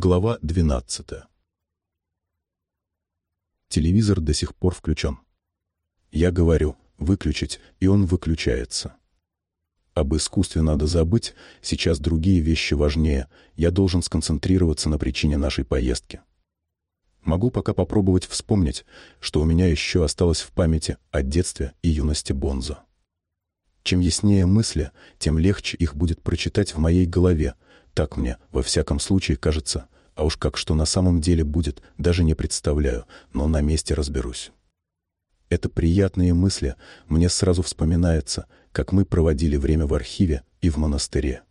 Глава 12. Телевизор до сих пор включен. Я говорю «выключить», и он выключается. Об искусстве надо забыть, сейчас другие вещи важнее. Я должен сконцентрироваться на причине нашей поездки. Могу пока попробовать вспомнить, что у меня еще осталось в памяти от детства и юности Бонза. Чем яснее мысли, тем легче их будет прочитать в моей голове, так мне, во всяком случае, кажется, а уж как что на самом деле будет, даже не представляю, но на месте разберусь. Это приятные мысли, мне сразу вспоминается, как мы проводили время в архиве и в монастыре.